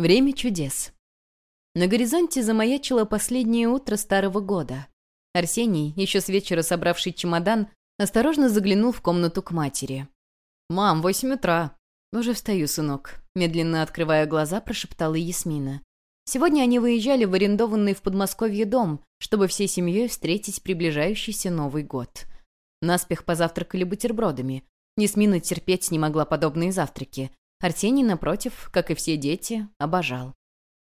Время чудес. На горизонте замаячило последнее утро старого года. Арсений, еще с вечера собравший чемодан, осторожно заглянул в комнату к матери. «Мам, восемь утра». «Уже встаю, сынок», — медленно открывая глаза, прошептала Ясмина. Сегодня они выезжали в арендованный в Подмосковье дом, чтобы всей семьей встретить приближающийся Новый год. Наспех позавтракали бутербродами. Ясмина терпеть не могла подобные завтраки. Арсений, напротив, как и все дети, обожал.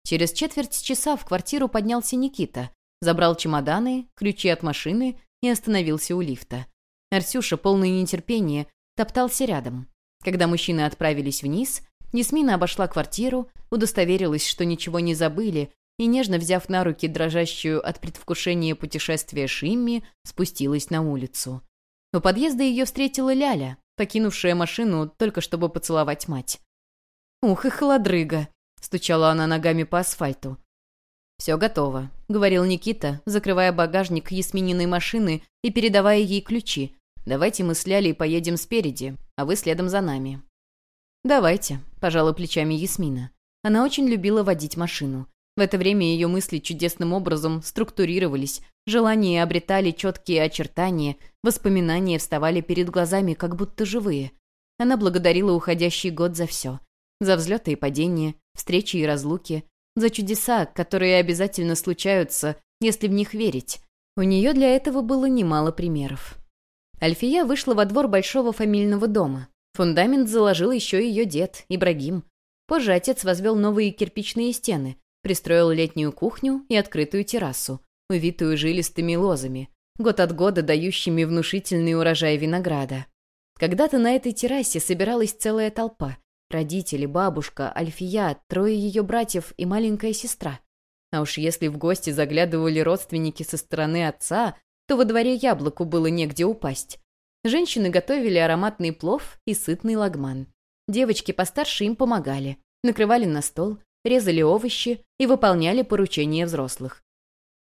Через четверть часа в квартиру поднялся Никита, забрал чемоданы, ключи от машины и остановился у лифта. Арсюша, полный нетерпения, топтался рядом. Когда мужчины отправились вниз, Ясмина обошла квартиру, удостоверилась, что ничего не забыли, и, нежно взяв на руки дрожащую от предвкушения путешествия Шимми, спустилась на улицу. У подъезда ее встретила Ляля, покинувшая машину только чтобы поцеловать мать. «Ух и холодрыга!» — стучала она ногами по асфальту. «Все готово», — говорил Никита, закрывая багажник Ясмининой машины и передавая ей ключи. «Давайте мы с Лялей поедем спереди, а вы следом за нами». «Давайте», — пожала плечами Ясмина. Она очень любила водить машину. В это время ее мысли чудесным образом структурировались, желания обретали четкие очертания, воспоминания вставали перед глазами, как будто живые. Она благодарила уходящий год за все. За взлеты и падения, встречи и разлуки, за чудеса, которые обязательно случаются, если в них верить. У нее для этого было немало примеров. Альфия вышла во двор большого фамильного дома. Фундамент заложил еще ее дед, Ибрагим. Позже отец возвел новые кирпичные стены, пристроил летнюю кухню и открытую террасу, увитую жилистыми лозами, год от года дающими внушительный урожай винограда. Когда-то на этой террасе собиралась целая толпа. Родители, бабушка, Альфия, трое ее братьев и маленькая сестра. А уж если в гости заглядывали родственники со стороны отца, то во дворе яблоку было негде упасть. Женщины готовили ароматный плов и сытный лагман. Девочки постарше им помогали, накрывали на стол, резали овощи и выполняли поручения взрослых.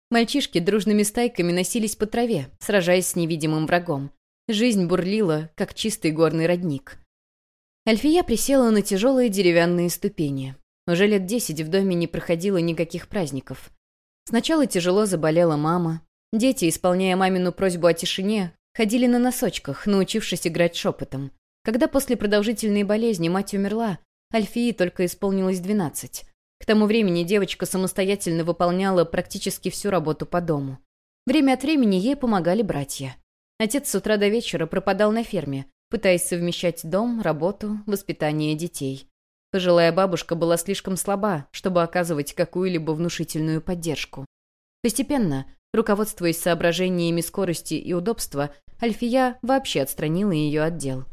Мальчишки дружными стайками носились по траве, сражаясь с невидимым врагом. Жизнь бурлила, как чистый горный родник. Альфия присела на тяжелые деревянные ступени. Уже лет десять в доме не проходило никаких праздников. Сначала тяжело заболела мама. Дети, исполняя мамину просьбу о тишине, ходили на носочках, научившись играть шепотом. Когда после продолжительной болезни мать умерла, Альфии только исполнилось двенадцать. К тому времени девочка самостоятельно выполняла практически всю работу по дому. Время от времени ей помогали братья. Отец с утра до вечера пропадал на ферме, пытаясь совмещать дом, работу, воспитание детей. Пожилая бабушка была слишком слаба, чтобы оказывать какую-либо внушительную поддержку. Постепенно, руководствуясь соображениями скорости и удобства, Альфия вообще отстранила ее от дел.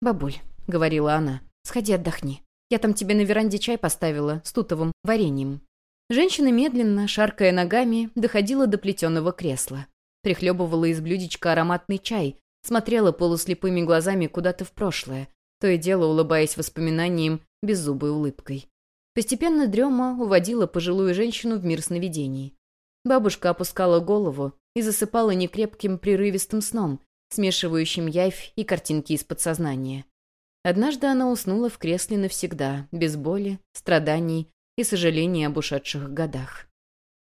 «Бабуль», — говорила она, — «сходи отдохни. Я там тебе на веранде чай поставила с тутовым вареньем». Женщина медленно, шаркая ногами, доходила до плетеного кресла. Прихлебывала из блюдечка ароматный чай, смотрела полуслепыми глазами куда-то в прошлое, то и дело улыбаясь воспоминаниям беззубой улыбкой. Постепенно дрема уводила пожилую женщину в мир сновидений. Бабушка опускала голову и засыпала некрепким прерывистым сном, смешивающим явь и картинки из подсознания. Однажды она уснула в кресле навсегда, без боли, страданий и сожаления об ушедших годах.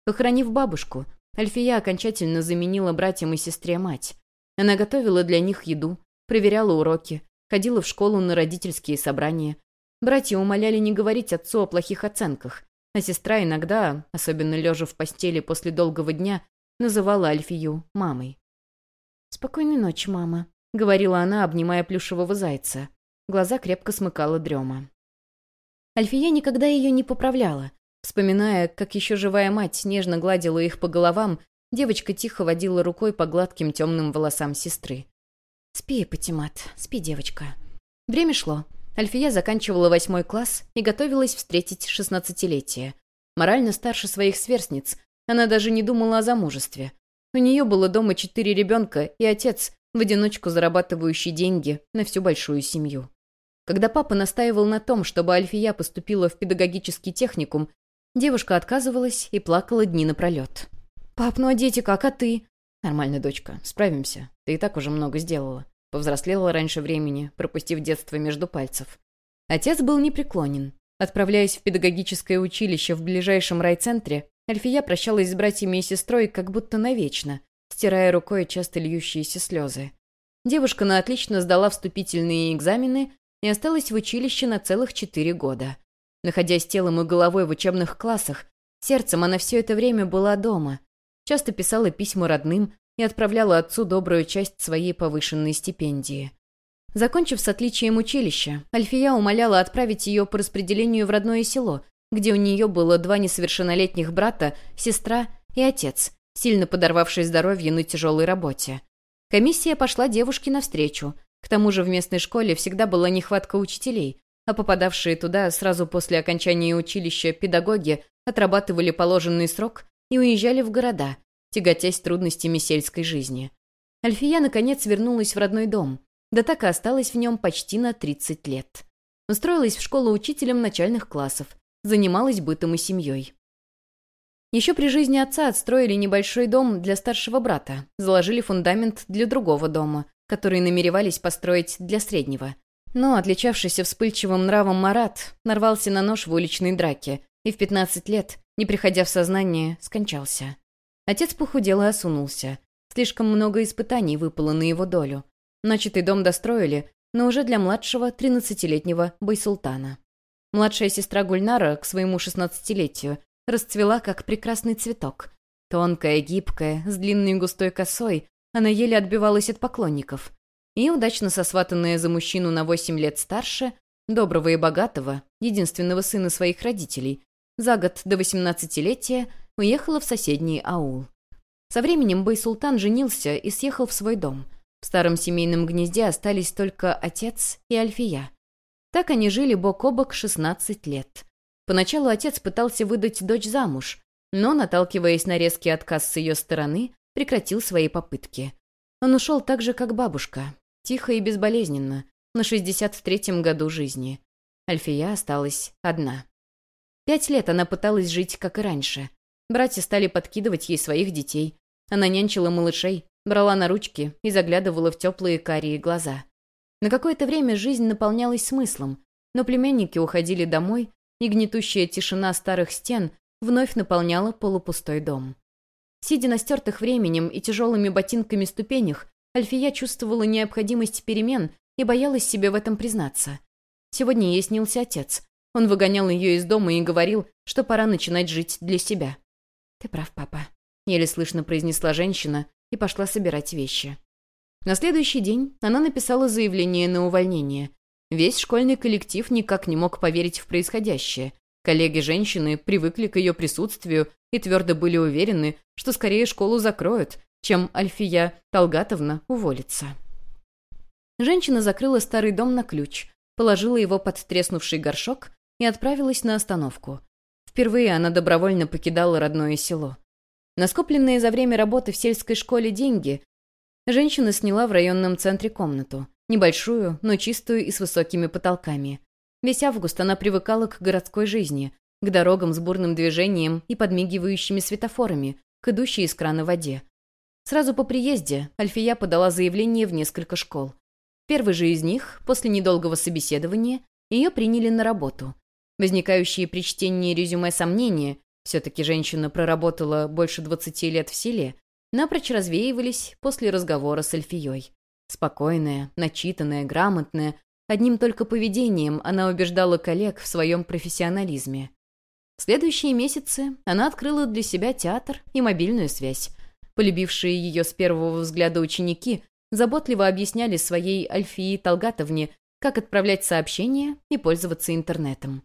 Похоронив бабушку, Альфия окончательно заменила братьям и сестре мать, она готовила для них еду, проверяла уроки, ходила в школу на родительские собрания. Братья умоляли не говорить отцу о плохих оценках, а сестра иногда, особенно лежа в постели после долгого дня, называла Альфию мамой. «Спокойной ночи, мама», — говорила она, обнимая плюшевого зайца. Глаза крепко смыкала дрема. Альфия никогда ее не поправляла. Вспоминая, как еще живая мать нежно гладила их по головам Девочка тихо водила рукой по гладким темным волосам сестры. «Спи, Патимат, спи, девочка». Время шло. Альфия заканчивала восьмой класс и готовилась встретить шестнадцатилетие. Морально старше своих сверстниц, она даже не думала о замужестве. У нее было дома четыре ребенка и отец, в одиночку зарабатывающий деньги на всю большую семью. Когда папа настаивал на том, чтобы Альфия поступила в педагогический техникум, девушка отказывалась и плакала дни напролет. «Пап, ну а дети как, а ты?» «Нормально, дочка, справимся. Ты и так уже много сделала. Повзрослела раньше времени, пропустив детство между пальцев». Отец был непреклонен. Отправляясь в педагогическое училище в ближайшем райцентре, Альфия прощалась с братьями и сестрой как будто навечно, стирая рукой часто льющиеся слезы. Девушка на отлично сдала вступительные экзамены и осталась в училище на целых четыре года. Находясь телом и головой в учебных классах, сердцем она все это время была дома. Часто писала письма родным и отправляла отцу добрую часть своей повышенной стипендии. Закончив с отличием училища, Альфия умоляла отправить ее по распределению в родное село, где у нее было два несовершеннолетних брата, сестра и отец, сильно подорвавший здоровье на тяжелой работе. Комиссия пошла девушке навстречу. К тому же в местной школе всегда была нехватка учителей, а попадавшие туда сразу после окончания училища педагоги отрабатывали положенный срок и уезжали в города, тяготясь трудностями сельской жизни. Альфия, наконец, вернулась в родной дом, да так и осталась в нем почти на 30 лет. Устроилась в школу учителем начальных классов, занималась бытом и семьей. Еще при жизни отца отстроили небольшой дом для старшего брата, заложили фундамент для другого дома, который намеревались построить для среднего. Но отличавшийся вспыльчивым нравом Марат нарвался на нож в уличной драке и в 15 лет, не приходя в сознание, скончался. Отец похудел и осунулся. Слишком много испытаний выпало на его долю. Начатый дом достроили, но уже для младшего 13-летнего Байсултана. Младшая сестра Гульнара к своему шестнадцатилетию расцвела, как прекрасный цветок. Тонкая, гибкая, с длинной густой косой, она еле отбивалась от поклонников. И, удачно сосватанная за мужчину на восемь лет старше, доброго и богатого, единственного сына своих родителей, за год до восемнадцатилетия уехала в соседний аул. Со временем Бай-Султан женился и съехал в свой дом. В старом семейном гнезде остались только отец и Альфия. Так они жили бок о бок 16 лет. Поначалу отец пытался выдать дочь замуж, но, наталкиваясь на резкий отказ с ее стороны, прекратил свои попытки. Он ушел так же, как бабушка, тихо и безболезненно, на 63-м году жизни. Альфия осталась одна. Пять лет она пыталась жить, как и раньше. Братья стали подкидывать ей своих детей. Она нянчила малышей, брала на ручки и заглядывала в теплые карие глаза. На какое-то время жизнь наполнялась смыслом, но племянники уходили домой, и гнетущая тишина старых стен вновь наполняла полупустой дом. Сидя на стертых временем и тяжелыми ботинками ступенях, Альфия чувствовала необходимость перемен и боялась себе в этом признаться. Сегодня ей снился отец. Он выгонял ее из дома и говорил, что пора начинать жить для себя. «Ты прав, папа», — еле слышно произнесла женщина и пошла собирать вещи. На следующий день она написала заявление на увольнение. Весь школьный коллектив никак не мог поверить в происходящее. Коллеги-женщины привыкли к ее присутствию и твердо были уверены, что скорее школу закроют, чем Альфия Талгатовна уволится. Женщина закрыла старый дом на ключ, положила его под треснувший горшок и отправилась на остановку. Впервые она добровольно покидала родное село. Наскопленные за время работы в сельской школе деньги Женщина сняла в районном центре комнату. Небольшую, но чистую и с высокими потолками. Весь август она привыкала к городской жизни, к дорогам с бурным движением и подмигивающими светофорами, к идущей из крана воде. Сразу по приезде Альфия подала заявление в несколько школ. Первый же из них, после недолгого собеседования, ее приняли на работу. Возникающие при чтении резюме сомнения, все-таки женщина проработала больше 20 лет в селе, напрочь развеивались после разговора с Эльфией. Спокойная, начитанная, грамотная, одним только поведением она убеждала коллег в своем профессионализме. В следующие месяцы она открыла для себя театр и мобильную связь. Полюбившие ее с первого взгляда ученики заботливо объясняли своей Альфии Талгатовне, как отправлять сообщения и пользоваться интернетом.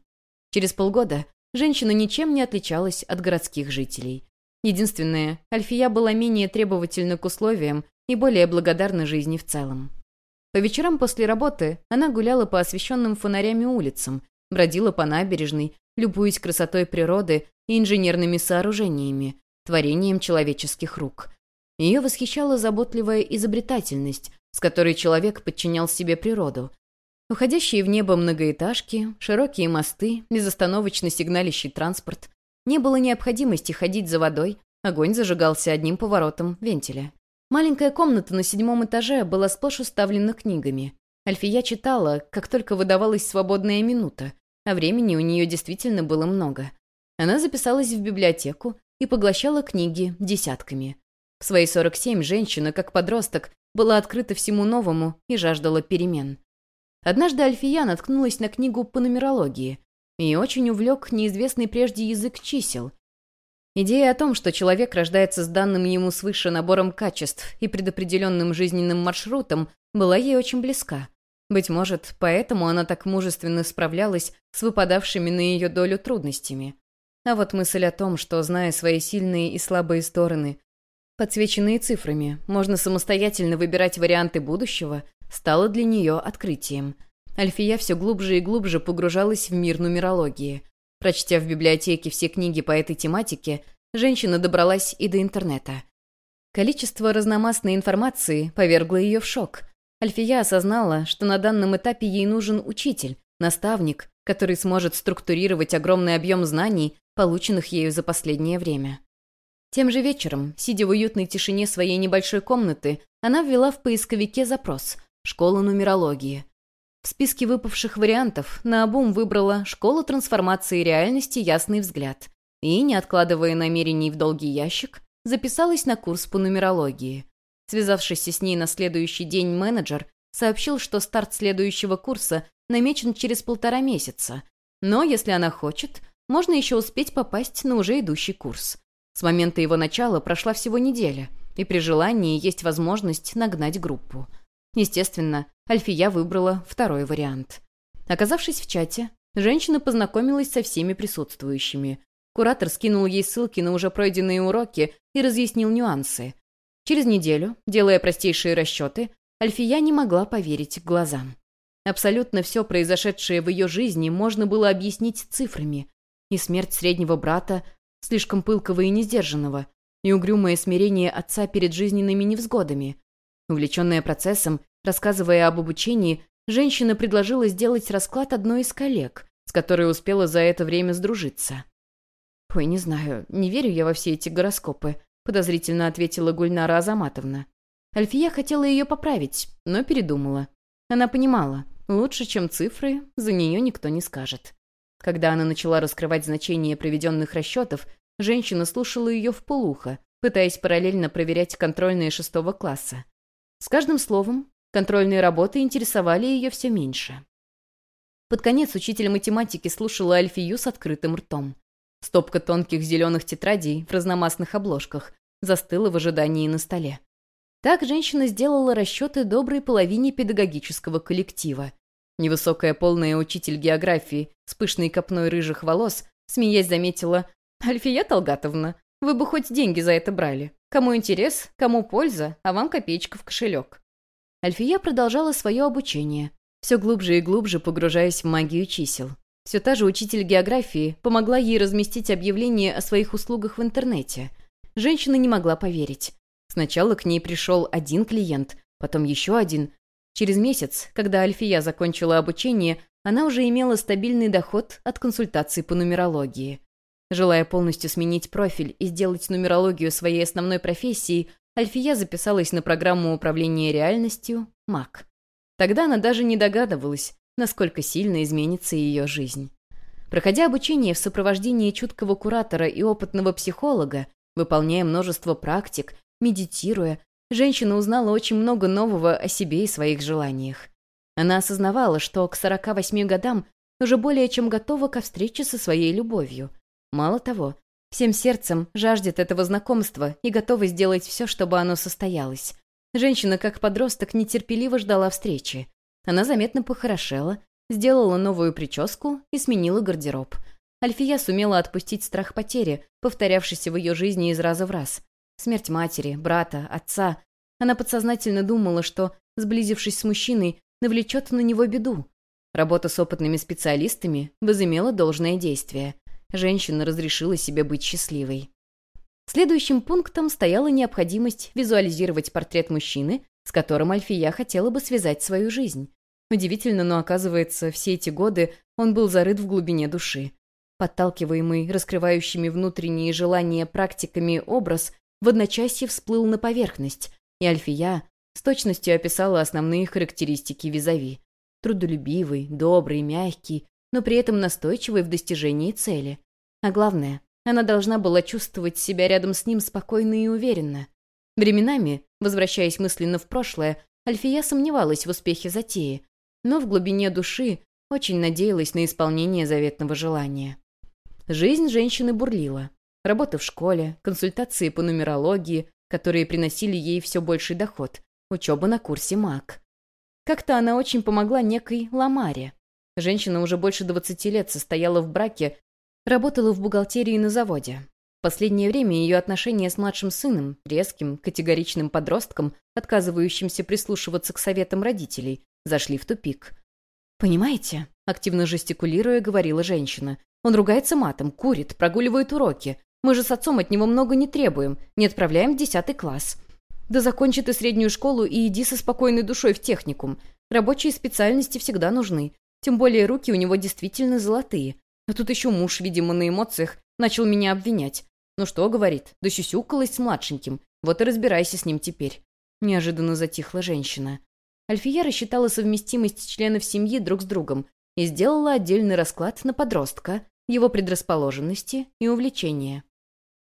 Через полгода женщина ничем не отличалась от городских жителей. Единственное, Альфия была менее требовательна к условиям и более благодарна жизни в целом. По вечерам после работы она гуляла по освещенным фонарями улицам, бродила по набережной, любуясь красотой природы и инженерными сооружениями, творением человеческих рук. Ее восхищала заботливая изобретательность, с которой человек подчинял себе природу. Уходящие в небо многоэтажки, широкие мосты, безостановочно сигналищий транспорт, не было необходимости ходить за водой, огонь зажигался одним поворотом вентиля. Маленькая комната на седьмом этаже была сплошь уставлена книгами. Альфия читала, как только выдавалась свободная минута, а времени у нее действительно было много. Она записалась в библиотеку и поглощала книги десятками. В свои 47 женщина, как подросток, была открыта всему новому и жаждала перемен. Однажды Альфия наткнулась на книгу по нумерологии и очень увлек неизвестный прежде язык чисел. Идея о том, что человек рождается с данным ему свыше набором качеств и предопределенным жизненным маршрутом, была ей очень близка. Быть может, поэтому она так мужественно справлялась с выпадавшими на ее долю трудностями. А вот мысль о том, что, зная свои сильные и слабые стороны, подсвеченные цифрами, можно самостоятельно выбирать варианты будущего, стала для нее открытием. Альфия все глубже и глубже погружалась в мир нумерологии. Прочтя в библиотеке все книги по этой тематике, женщина добралась и до интернета. Количество разномастной информации повергло ее в шок. Альфия осознала, что на данном этапе ей нужен учитель, наставник, который сможет структурировать огромный объем знаний, полученных ею за последнее время. Тем же вечером, сидя в уютной тишине своей небольшой комнаты, она ввела в поисковике запрос «Школа нумерологии». В списке выпавших вариантов наобум выбрала «Школа трансформации реальности. Ясный взгляд» и, не откладывая намерений в долгий ящик, записалась на курс по нумерологии. Связавшийся с ней на следующий день менеджер сообщил, что старт следующего курса намечен через полтора месяца, но, если она хочет, можно еще успеть попасть на уже идущий курс. С момента его начала прошла всего неделя, и при желании есть возможность нагнать группу. Естественно, Альфия выбрала второй вариант. Оказавшись в чате, женщина познакомилась со всеми присутствующими. Куратор скинул ей ссылки на уже пройденные уроки и разъяснил нюансы. Через неделю, делая простейшие расчеты, Альфия не могла поверить глазам. Абсолютно все произошедшее в ее жизни можно было объяснить цифрами. И смерть среднего брата, слишком пылкого и несдержанного, и угрюмое смирение отца перед жизненными невзгодами. Увлеченная процессом, рассказывая об обучении, женщина предложила сделать расклад одной из коллег, с которой успела за это время сдружиться. «Ой, не знаю, не верю я во все эти гороскопы», подозрительно ответила Гульнара Азаматовна. Альфия хотела ее поправить, но передумала. Она понимала, лучше, чем цифры, за нее никто не скажет. Когда она начала раскрывать значение проведенных расчетов, женщина слушала ее в полухо, пытаясь параллельно проверять контрольные шестого класса. С каждым словом, контрольные работы интересовали ее все меньше. Под конец учитель математики слушала Альфию с открытым ртом. Стопка тонких зеленых тетрадей в разномастных обложках застыла в ожидании на столе. Так женщина сделала расчеты доброй половине педагогического коллектива. Невысокая полная учитель географии с пышной копной рыжих волос, смеясь, заметила «Альфия Талгатовна, вы бы хоть деньги за это брали. Кому интерес, кому польза, а вам копеечка в кошелек». Альфия продолжала свое обучение, все глубже и глубже погружаясь в магию чисел. Все та же учитель географии помогла ей разместить объявление о своих услугах в интернете. Женщина не могла поверить. Сначала к ней пришел один клиент, потом еще один. Через месяц, когда Альфия закончила обучение, она уже имела стабильный доход от консультаций по нумерологии. Желая полностью сменить профиль и сделать нумерологию своей основной профессией, Альфия записалась на программу управления реальностью «МАК». Тогда она даже не догадывалась, насколько сильно изменится ее жизнь. Проходя обучение в сопровождении чуткого куратора и опытного психолога, выполняя множество практик, медитируя, женщина узнала очень много нового о себе и своих желаниях. Она осознавала, что к 48 годам уже более чем готова ко встрече со своей любовью. Мало того, всем сердцем жаждет этого знакомства и готова сделать все, чтобы оно состоялось. Женщина, как подросток, нетерпеливо ждала встречи. Она заметно похорошела, сделала новую прическу и сменила гардероб. Альфия сумела отпустить страх потери, повторявшийся в ее жизни из раза в раз. Смерть матери, брата, отца. Она подсознательно думала, что, сблизившись с мужчиной, навлечет на него беду. Работа с опытными специалистами возымела должное действие. Женщина разрешила себе быть счастливой. Следующим пунктом стояла необходимость визуализировать портрет мужчины, с которым Альфия хотела бы связать свою жизнь. Удивительно, но оказывается, все эти годы он был зарыт в глубине души. Подталкиваемый раскрывающими внутренние желания практиками образ в одночасье всплыл на поверхность, и Альфия с точностью описала основные характеристики визави. Трудолюбивый, добрый, мягкий, но при этом настойчивой в достижении цели. А главное, она должна была чувствовать себя рядом с ним спокойно и уверенно. Временами, возвращаясь мысленно в прошлое, Альфия сомневалась в успехе затеи, но в глубине души очень надеялась на исполнение заветного желания. Жизнь женщины бурлила. Работа в школе, консультации по нумерологии, которые приносили ей все больший доход, учеба на курсе МАК. Как-то она очень помогла некой Ламаре. Женщина уже больше 20 лет состояла в браке, работала в бухгалтерии на заводе. В последнее время ее отношения с младшим сыном, резким, категоричным подростком, отказывающимся прислушиваться к советам родителей, зашли в тупик. «Понимаете?» — активно жестикулируя, говорила женщина. «Он ругается матом, курит, прогуливает уроки. Мы же с отцом от него много не требуем, не отправляем в десятый класс. Да закончи ты среднюю школу и иди со спокойной душой в техникум. Рабочие специальности всегда нужны. Тем более руки у него действительно золотые. А тут еще муж, видимо, на эмоциях, начал меня обвинять. Ну что, говорит, да сюсюкалась с младшеньким. Вот и разбирайся с ним теперь. Неожиданно затихла женщина. Альфия рассчитала совместимость членов семьи друг с другом и сделала отдельный расклад на подростка, его предрасположенности и увлечения.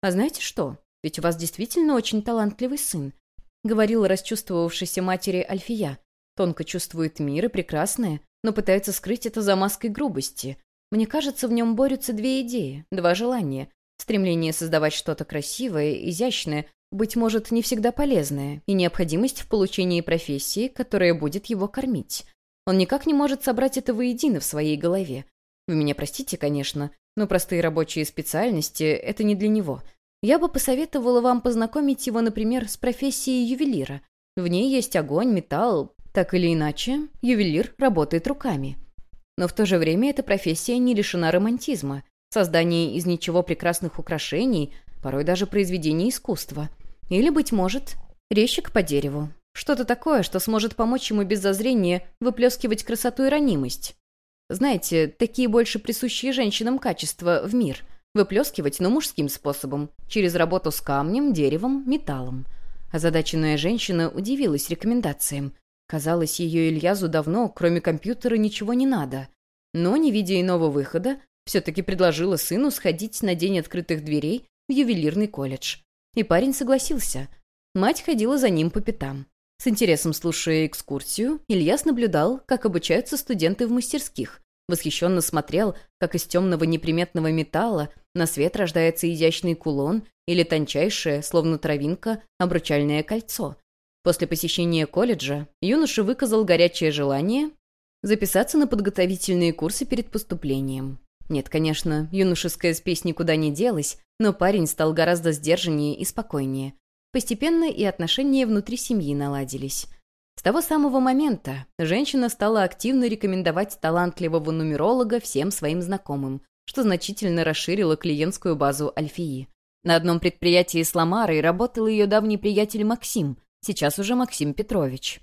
«А знаете что? Ведь у вас действительно очень талантливый сын», — говорила расчувствовавшейся матери Альфия. Тонко чувствует мир и прекрасное, но пытается скрыть это за маской грубости. Мне кажется, в нем борются две идеи, два желания. Стремление создавать что-то красивое, изящное, быть может, не всегда полезное, и необходимость в получении профессии, которая будет его кормить. Он никак не может собрать это воедино в своей голове. Вы меня простите, конечно, но простые рабочие специальности — это не для него — я бы посоветовала вам познакомить его, например, с профессией ювелира. В ней есть огонь, металл. Так или иначе, ювелир работает руками. Но в то же время эта профессия не лишена романтизма, создания из ничего прекрасных украшений, порой даже произведений искусства. Или, быть может, резчик по дереву. Что-то такое, что сможет помочь ему без зазрения выплескивать красоту и ранимость. Знаете, такие больше присущие женщинам качества в мир – Выплескивать, но мужским способом, через работу с камнем, деревом, металлом. Озадаченная женщина удивилась рекомендациям. Казалось, ее Ильязу давно, кроме компьютера, ничего не надо. Но, не видя иного выхода, все-таки предложила сыну сходить на день открытых дверей в ювелирный колледж. И парень согласился. Мать ходила за ним по пятам. С интересом слушая экскурсию, Ильяс наблюдал, как обучаются студенты в мастерских. Восхищенно смотрел, как из темного неприметного металла на свет рождается изящный кулон или тончайшее, словно травинка, обручальное кольцо. После посещения колледжа юноша выказал горячее желание записаться на подготовительные курсы перед поступлением. Нет, конечно, юношеская спесь никуда не делась, но парень стал гораздо сдержаннее и спокойнее. Постепенно и отношения внутри семьи наладились. С того самого момента женщина стала активно рекомендовать талантливого нумеролога всем своим знакомым, что значительно расширило клиентскую базу Альфии. На одном предприятии с Ламарой работал ее давний приятель Максим, сейчас уже Максим Петрович.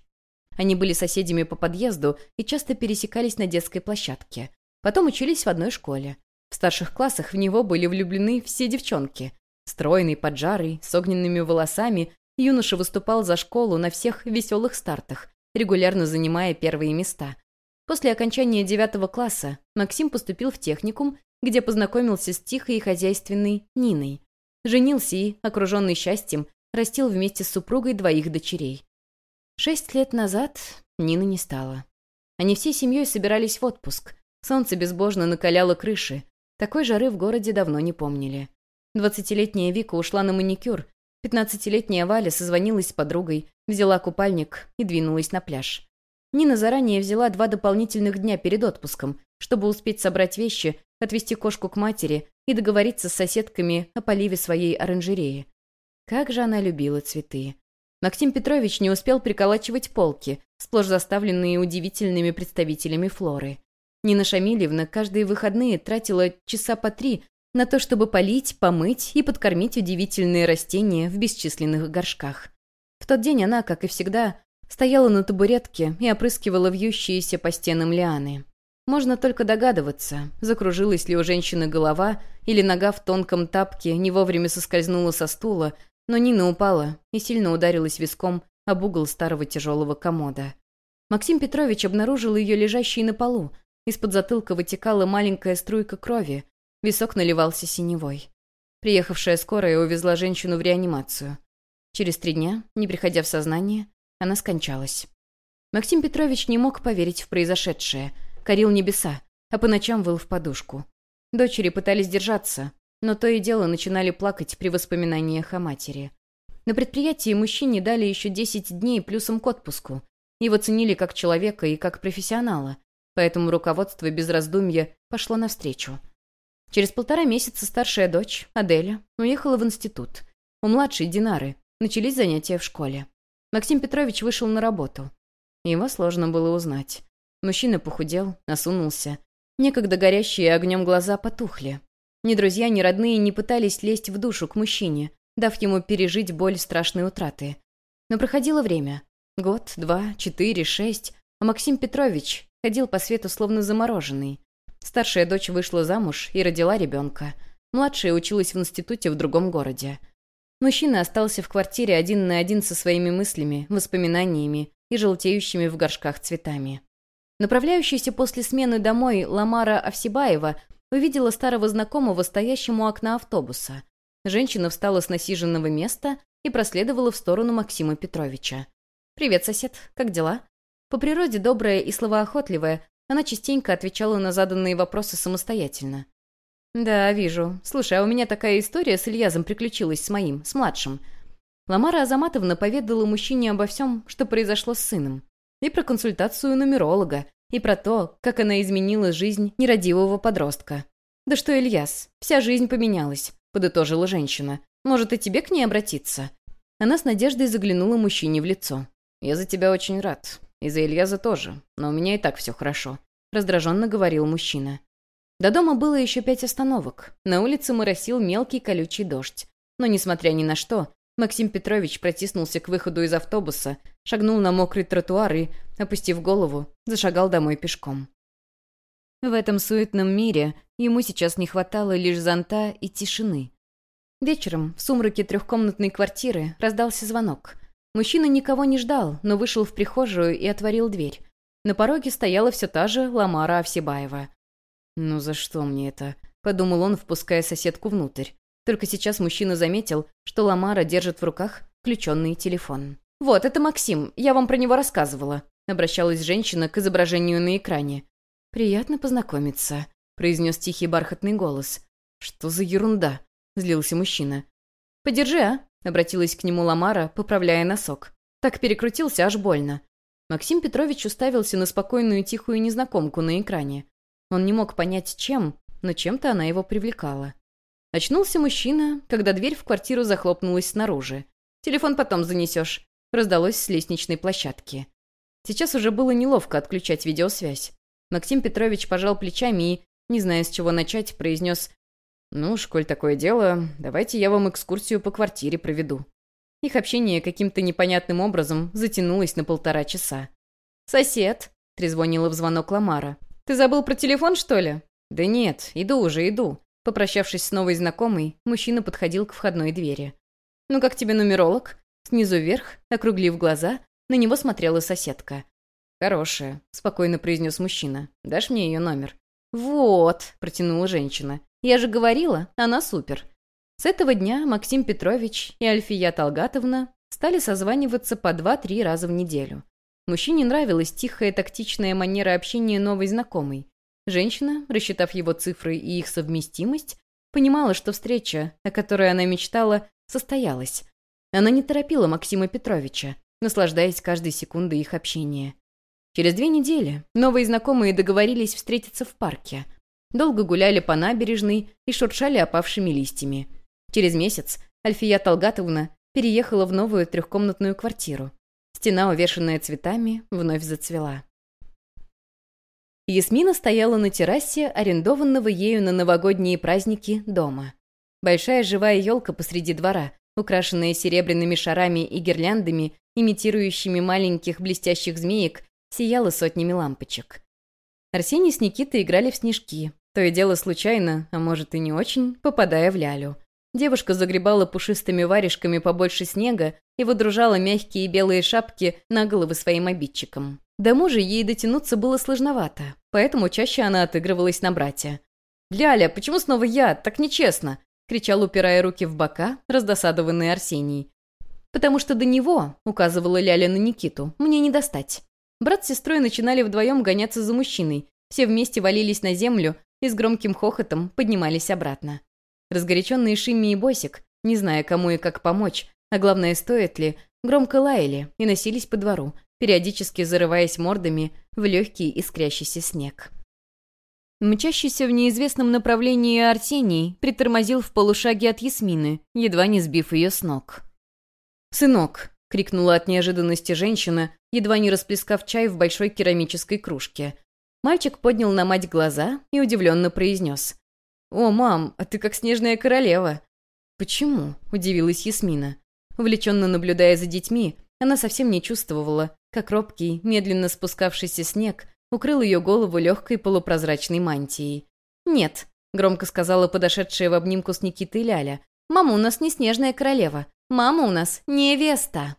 Они были соседями по подъезду и часто пересекались на детской площадке. Потом учились в одной школе. В старших классах в него были влюблены все девчонки. Стройный, поджарый, с огненными волосами, юноша выступал за школу на всех веселых стартах, регулярно занимая первые места. После окончания девятого класса Максим поступил в техникум где познакомился с тихой и хозяйственной Ниной. Женился и, окруженный счастьем, растил вместе с супругой двоих дочерей. Шесть лет назад Нины не стало. Они всей семьей собирались в отпуск. Солнце безбожно накаляло крыши. Такой жары в городе давно не помнили. Двадцатилетняя Вика ушла на маникюр. Пятнадцатилетняя Валя созвонилась с подругой, взяла купальник и двинулась на пляж. Нина заранее взяла два дополнительных дня перед отпуском, чтобы успеть собрать вещи отвезти кошку к матери и договориться с соседками о поливе своей оранжереи. Как же она любила цветы. Максим Петрович не успел приколачивать полки, сплошь заставленные удивительными представителями флоры. Нина Шамильевна каждые выходные тратила часа по три на то, чтобы полить, помыть и подкормить удивительные растения в бесчисленных горшках. В тот день она, как и всегда, стояла на табуретке и опрыскивала вьющиеся по стенам лианы. Можно только догадываться, закружилась ли у женщины голова или нога в тонком тапке не вовремя соскользнула со стула, но Нина упала и сильно ударилась виском об угол старого тяжелого комода. Максим Петрович обнаружил ее лежащей на полу, из-под затылка вытекала маленькая струйка крови, висок наливался синевой. Приехавшая скорая увезла женщину в реанимацию. Через три дня, не приходя в сознание, она скончалась. Максим Петрович не мог поверить в произошедшее, корил небеса, а по ночам выл в подушку. Дочери пытались держаться, но то и дело начинали плакать при воспоминаниях о матери. На предприятии мужчине дали еще 10 дней плюсом к отпуску. Его ценили как человека и как профессионала, поэтому руководство без раздумья пошло навстречу. Через полтора месяца старшая дочь, Аделя, уехала в институт. У младшей, Динары, начались занятия в школе. Максим Петрович вышел на работу. Его сложно было узнать. Мужчина похудел, осунулся. Некогда горящие огнем глаза потухли. Ни друзья, ни родные не пытались лезть в душу к мужчине, дав ему пережить боль страшной утраты. Но проходило время. Год, два, четыре, шесть. А Максим Петрович ходил по свету словно замороженный. Старшая дочь вышла замуж и родила ребенка. Младшая училась в институте в другом городе. Мужчина остался в квартире один на один со своими мыслями, воспоминаниями и желтеющими в горшках цветами. Направляющаяся после смены домой Ламара Овсибаева увидела старого знакомого, стоящему у окна автобуса. Женщина встала с насиженного места и проследовала в сторону Максима Петровича. «Привет, сосед. Как дела?» По природе добрая и словоохотливая, она частенько отвечала на заданные вопросы самостоятельно. «Да, вижу. Слушай, а у меня такая история с Ильязом приключилась с моим, с младшим. Ламара Азаматовна поведала мужчине обо всем, что произошло с сыном. И про консультацию нумеролога, и про то, как она изменила жизнь нерадивого подростка. «Да что, Ильяс, вся жизнь поменялась», — подытожила женщина. «Может, и тебе к ней обратиться?» Она с надеждой заглянула мужчине в лицо. «Я за тебя очень рад. И за Ильяза тоже. Но у меня и так все хорошо», — раздраженно говорил мужчина. До дома было еще пять остановок. На улице моросил мелкий колючий дождь. Но, несмотря ни на что, Максим Петрович протиснулся к выходу из автобуса, шагнул на мокрый тротуар и, опустив голову, зашагал домой пешком. В этом суетном мире ему сейчас не хватало лишь зонта и тишины. Вечером в сумраке трехкомнатной квартиры раздался звонок. Мужчина никого не ждал, но вышел в прихожую и отворил дверь. На пороге стояла все та же Ламара Овсебаева. «Ну за что мне это?» — подумал он, впуская соседку внутрь. Только сейчас мужчина заметил, что Ламара держит в руках включенный телефон. «Вот, это Максим, я вам про него рассказывала», — обращалась женщина к изображению на экране. «Приятно познакомиться», — произнес тихий бархатный голос. «Что за ерунда?» — злился мужчина. «Подержи, а?» — обратилась к нему Ламара, поправляя носок. Так перекрутился, аж больно. Максим Петрович уставился на спокойную тихую незнакомку на экране. Он не мог понять, чем, но чем-то она его привлекала. Очнулся мужчина, когда дверь в квартиру захлопнулась снаружи. «Телефон потом занесешь», — раздалось с лестничной площадки. Сейчас уже было неловко отключать видеосвязь. Максим Петрович пожал плечами и, не зная с чего начать, произнес «Ну, школь такое дело, давайте я вам экскурсию по квартире проведу». Их общение каким-то непонятным образом затянулось на полтора часа. «Сосед», — трезвонила в звонок Ламара, — «ты забыл про телефон, что ли?» «Да нет, иду уже, иду», Попрощавшись с новой знакомой, мужчина подходил к входной двери. «Ну как тебе нумеролог?» Снизу вверх, округлив глаза, на него смотрела соседка. «Хорошая», — спокойно произнес мужчина. «Дашь мне ее номер?» «Вот», — протянула женщина. «Я же говорила, она супер». С этого дня Максим Петрович и Альфия Талгатовна стали созваниваться по два-три раза в неделю. Мужчине нравилась тихая тактичная манера общения новой знакомой. Женщина, рассчитав его цифры и их совместимость, понимала, что встреча, о которой она мечтала, состоялась. Она не торопила Максима Петровича, наслаждаясь каждой секундой их общения. Через две недели новые знакомые договорились встретиться в парке. Долго гуляли по набережной и шуршали опавшими листьями. Через месяц Альфия Талгатовна переехала в новую трехкомнатную квартиру. Стена, увешанная цветами, вновь зацвела. Ясмина стояла на террасе, арендованного ею на новогодние праздники дома. Большая живая елка посреди двора, украшенная серебряными шарами и гирляндами, имитирующими маленьких блестящих змеек, сияла сотнями лампочек. Арсений с Никитой играли в снежки, то и дело случайно, а может и не очень, попадая в лялю. Девушка загребала пушистыми варежками побольше снега и выдружала мягкие белые шапки на головы своим обидчикам. До мужа ей дотянуться было сложновато. Поэтому чаще она отыгрывалась на брате. «Ляля, почему снова я? Так нечестно!» — кричал, упирая руки в бока, раздосадованный Арсений. «Потому что до него», — указывала Ляля на Никиту, — «мне не достать». Брат с сестрой начинали вдвоем гоняться за мужчиной, все вместе валились на землю и с громким хохотом поднимались обратно. Разгоряченные Шимми и Босик, не зная, кому и как помочь, а главное, стоит ли, громко лаяли и носились по двору, периодически зарываясь мордами в легкий искрящийся снег. Мчащийся в неизвестном направлении Арсений притормозил в полушаге от Ясмины, едва не сбив ее с ног. «Сынок!» — крикнула от неожиданности женщина, едва не расплескав чай в большой керамической кружке. Мальчик поднял на мать глаза и удивленно произнес. «О, мам, а ты как снежная королева!» «Почему?» — удивилась Ясмина. Увлеченно наблюдая за детьми, она совсем не чувствовала, как робкий, медленно спускавшийся снег укрыл ее голову легкой полупрозрачной мантией. «Нет», — громко сказала подошедшая в обнимку с Никитой Ляля, «мама у нас не снежная королева, мама у нас невеста».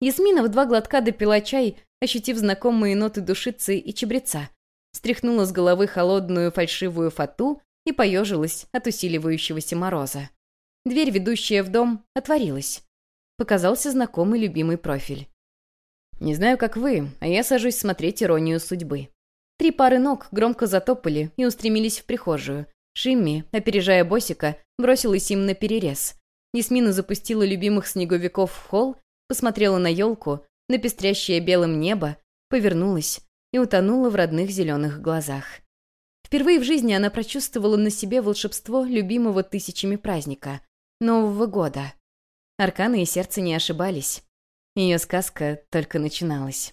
Ясмина в два глотка допила чай, ощутив знакомые ноты душицы и чебреца. Стряхнула с головы холодную фальшивую фату и поежилась от усиливающегося мороза. Дверь, ведущая в дом, отворилась. Показался знакомый любимый профиль. Не знаю, как вы, а я сажусь смотреть «Иронию судьбы». Три пары ног громко затопали и устремились в прихожую. Шимми, опережая Босика, бросилась им на перерез. Ясмина запустила любимых снеговиков в холл, посмотрела на елку, на пестрящее белым небо, повернулась и утонула в родных зеленых глазах. Впервые в жизни она прочувствовала на себе волшебство любимого тысячами праздника — Нового года. Арканы и сердце не ошибались. Ее сказка только начиналась.